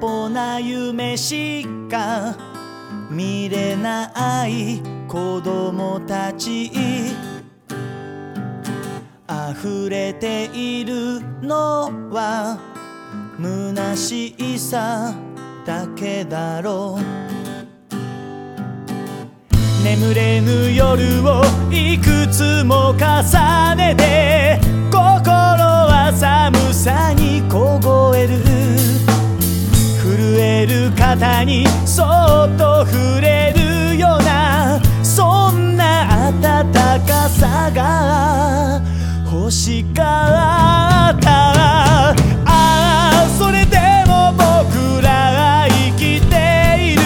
ぽな夢しか見れない子供たち溢れているのは虚しさだけだろう。眠れぬ夜をいくつも重ねて心は寒さに凍える。震える肩にそっと触れるようなそんな暖かさが欲しかったああそれでも僕ら生きている。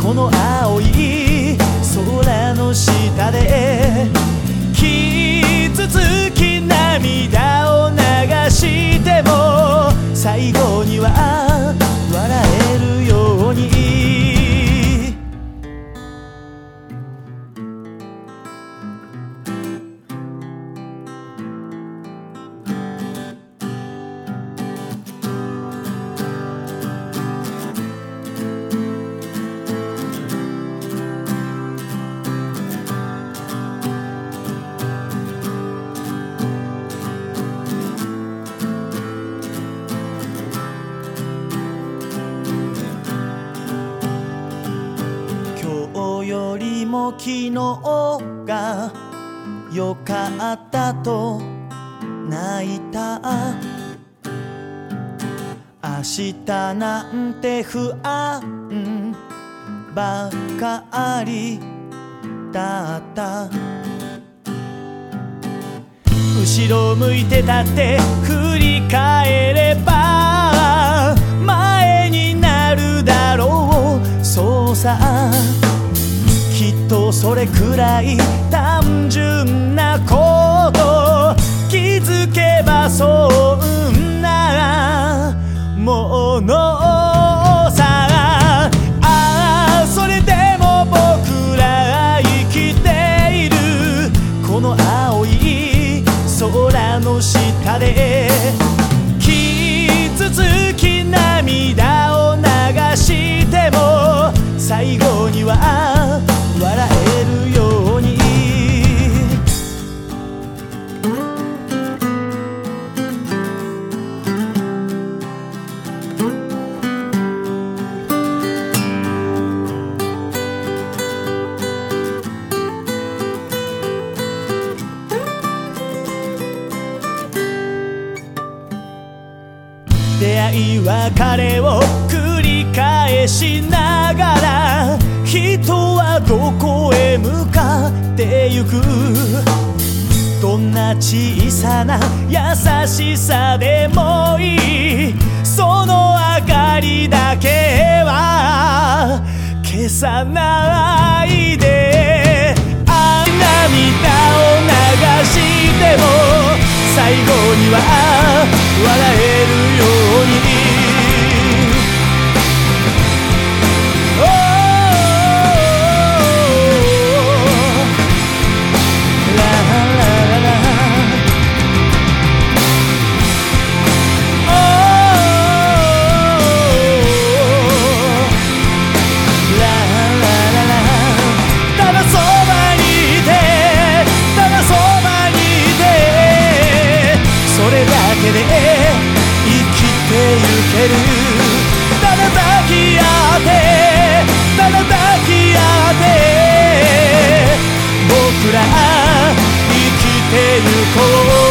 この青い空の下で傷つき涙を流しても最後には日が良かったと泣いた明日なんて不安ばかりだった。後ろ向いてたって振り返ればそれくらい単純なこと気づけばそんなものさああそれでも僕ら生きているこの青い空の下で傷つき涙を流しても最後には笑えるように。出会い別れを繰り返しな向かってゆく。どんな小さな優しさでもいい。その明かりだけは消さないで。あんな涙を流しても最後には笑えるように。で生きてゆける。ただ抱き合ってただ抱き合って僕ら生きてゆこう。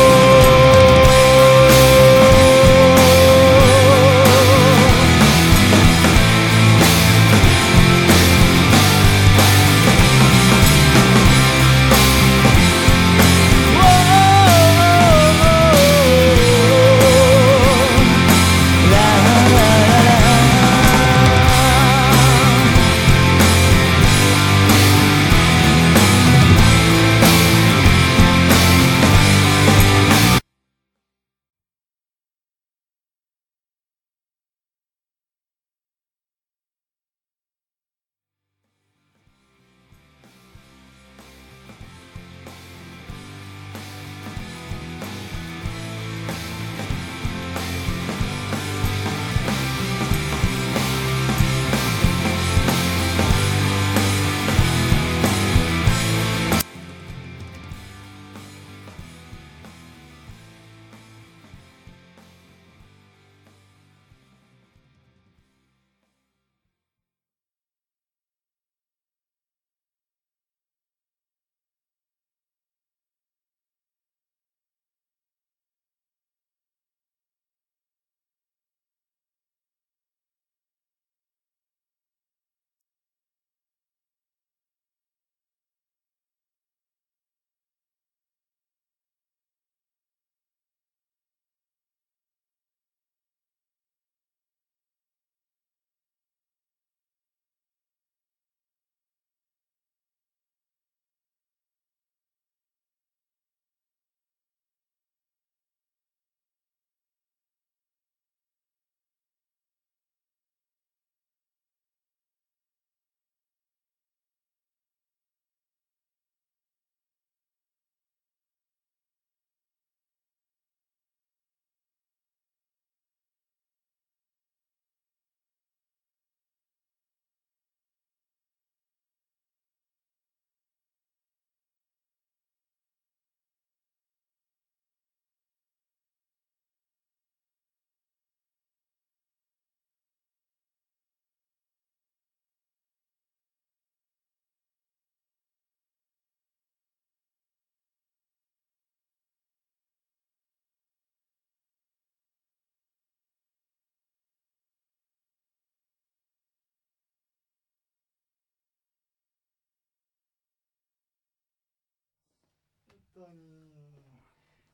当に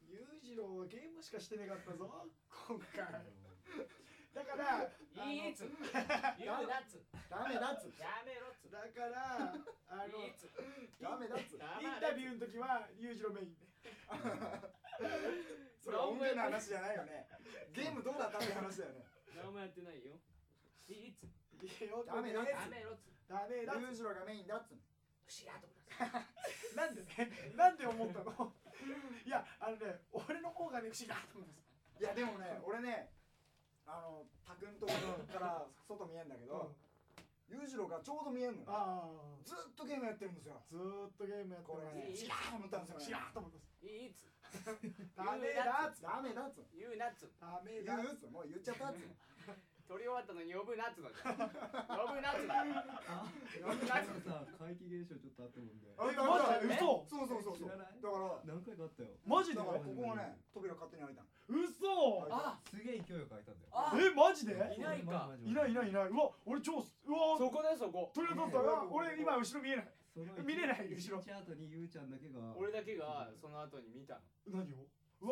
裕次郎はゲームしかしてなかったぞ今回。だからいいっつ。言う なっつ。ダメだっつ。やめろっつ。だからあのいいっつ。ダメだっつ。インタビューの時は裕次郎メインね。それは音源の話じゃないよね。ゲームどうだったって話だよね。何もやってないよ。いいっつ。ダメだつ。ダメだ裕次郎がメインだっつ知らんと思 なんでね？なんで思ったの？いやあのね俺の方がね不思議だと思うんです。いやでもね俺ねあのタクんとこから外見えんだけど裕次郎がちょうど見えんのよ。ああ。ずっとゲームやってるんですよ。ずーっとゲームやってこれますね違うと思ったんですよね。違うと思ったんです。いいっつ。ダメだっつ。ダメだっつ。言うなっつ。ダメ言だうっつ。もう言っちゃったっつ撮り終わったのに呼ぶなっつのじゃん。呼ぶなっつだ呼ぶなっつさ怪奇現象ちょっとあったもんで。あえマジで？嘘そうそうそうそう。だ知らない？から。何回かあったよ。マジで？だからここがね扉勝手に開いたの。嘘。あすげえ勢いよく開いたんだよ。あ。えマジで？いないか。いないいないいない。うわ俺超うわ。そこだよそこ。鳥肌立ったわ俺今後ろ見えない。その見れない後ろ一日後にゆうちゃんだけが。俺だけがその後に見たの。何を？い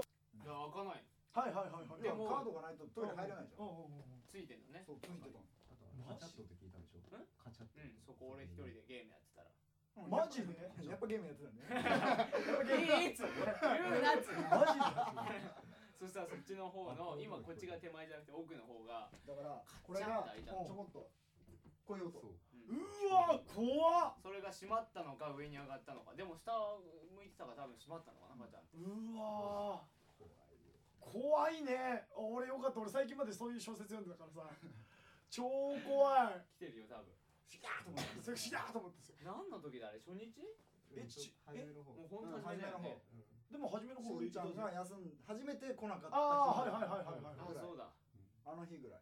や開かないはいはいはいはい。でもカードがないとトイレ入れないじゃんうんうんうんついてんのね。そうついてたの。あとカチャットって聞いたでしょ？カチャットうんそこ俺一人でゲームやってたら。マジ？で？やっぱゲームやってたね。いいっつ言うなっつ マジでそしたらそっちの方の今こっちが手前じゃなくて奥の方がだからこれちゃん。がちょこっとこういう音。そう。うわ怖っ。それが閉まったのか上に上がったのか。でも下向いてたから多分閉まったのかなガチャンうわ怖いねかった俺最近までそういう小説読んでたからさ 超怖い。来てるよ多分。シャーと思ってそれしだーと思ってすよ。何の時だあれ？初日？えち初めの方。もう本当初めだよね。でも初めのし方俺んちゃんが休ん初めて来なかった日ああはいはいはいはいはいあそうだ。あの日ぐらい。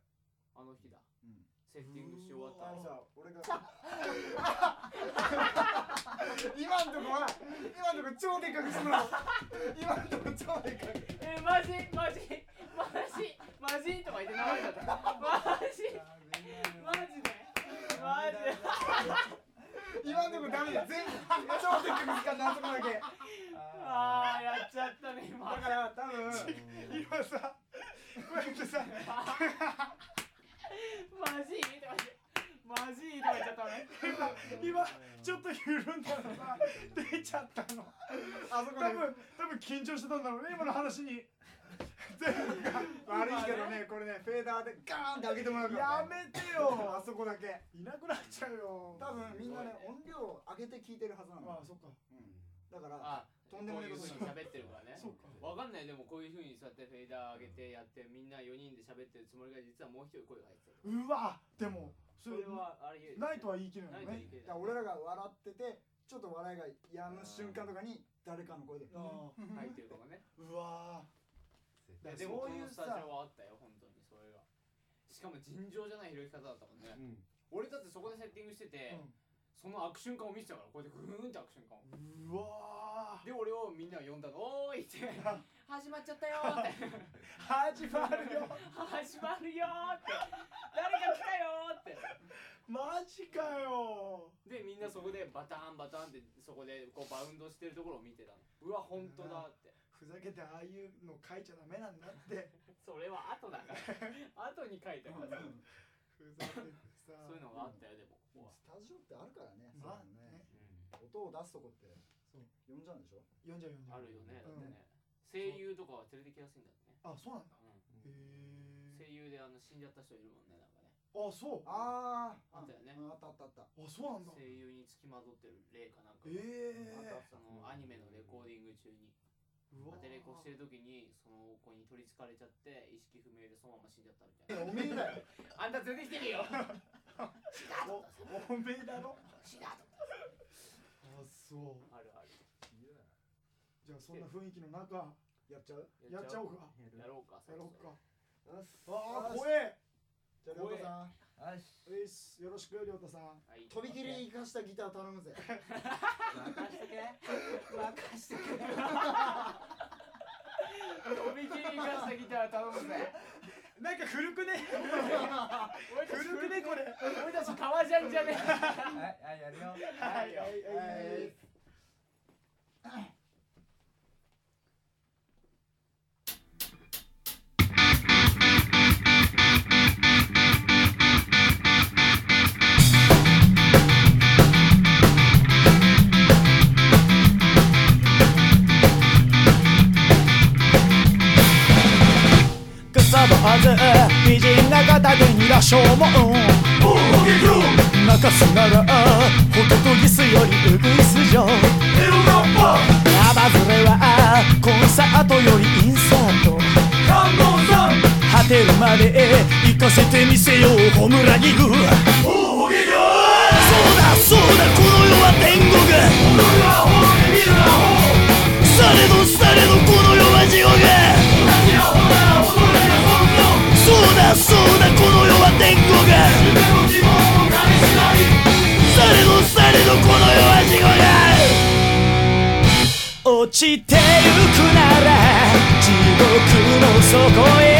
あの日だ。うん。セッティングし終わったあのさ俺が。今んとこは今んとこ超でかくするの。今んとこ超でかく えマジ？マジ？マジマジとか言って流れちゃったマジマジで。マジで今んとこダメだ全部超でかくすからなんとかだけああやっちゃったね今だから多分今さこうやってさマジ。とか言ってマジとか言っちゃったね。今ちょっと緩んだのが出ちゃったの。あそこ多分多分緊張してたんだろうね今の話に。悪いけどねこれねフェーダーでガーンって上げてもらうから、やね、めてあよそこだけ。いなくなっちゃうよ。多分みんなね音量を上げて聞いてるはずなの。ああそっか。うん。だからあとんでもないことこういう風に喋ってるからね。そうか。わかんない。でもこういう風にそうやってフェーダー上げてやってみんな4人で喋ってるつもりが実はもう一人声が入ってた。うわでもそれはあれないとは言い切れなないいよねだから俺らが笑っててちょっと笑いがやむ瞬間とかに誰かの声でああ入ってるかもね。うわいやでもこのスタジオはあったよ本当にそれが。しかも尋常じゃない拾い方だったもんね、うん。俺だってそこでセッティングしてて、その開く瞬間を見せたからこうやってグーンって開く瞬間を。うんうわで俺をみんなが呼んだの「おーい!」って 「始まっちゃったよ!」って。始まるよ「始まるよ!」って「誰か来たよ!」って。マジかよ。でみんなそこでバターンバターンってそこでこうバウンドしてるところを見てたの。うわ本当だってふざけてああいうの書いちゃダメなんだって。それは後だから。後に書いたからふざけてさ。そういうのがあったよでも。ここはスタジオってあるからねまあそういうのね。音を出すとこってそう。呼んじゃうんでしょ？読んじゃう読んじゃう。あるよねだうんってね。声優とかは連れてきやすいんだってね。あそうなんだ。うん。へえ声優であの死んじゃった人いるもんねなんかね。あそう。あー。あったよね。あったあったあった。あそうなんだ。声優につきまとってる霊かなんかが。ええそのアニメのレコーディング中にアテレコしてる時にその子に取りつかれちゃって意識不明でそのまま死んじゃったみたいな。おめえだよ。あんた連れてきてるよ。おおめえだろ。死だと。あそう。あるある。じゃあそんな雰囲気の中やっちゃう？やっちゃおう。か。やろうかやろうか。ああ怖えじゃあ亮太さん。よし。ういっすよろしく亮太さん。はい。とびきり生かしたギター頼むぜ。任してけ。任してけ。とびきり生かしたギター頼むぜ。なんか古くね？俺たち古くね？これ。俺たち革ジャンじゃねはいはいやるよ。はいよはいはい。はい長田でにらしょうもん泣かすならホトトギスよりウグイス城山連れはコンサート。よりインサート果てるまで行かせてみせようホムラギグそうだそうだこの世は天国。されどされどこの世は地獄。落ちてゆくなら地獄の底へ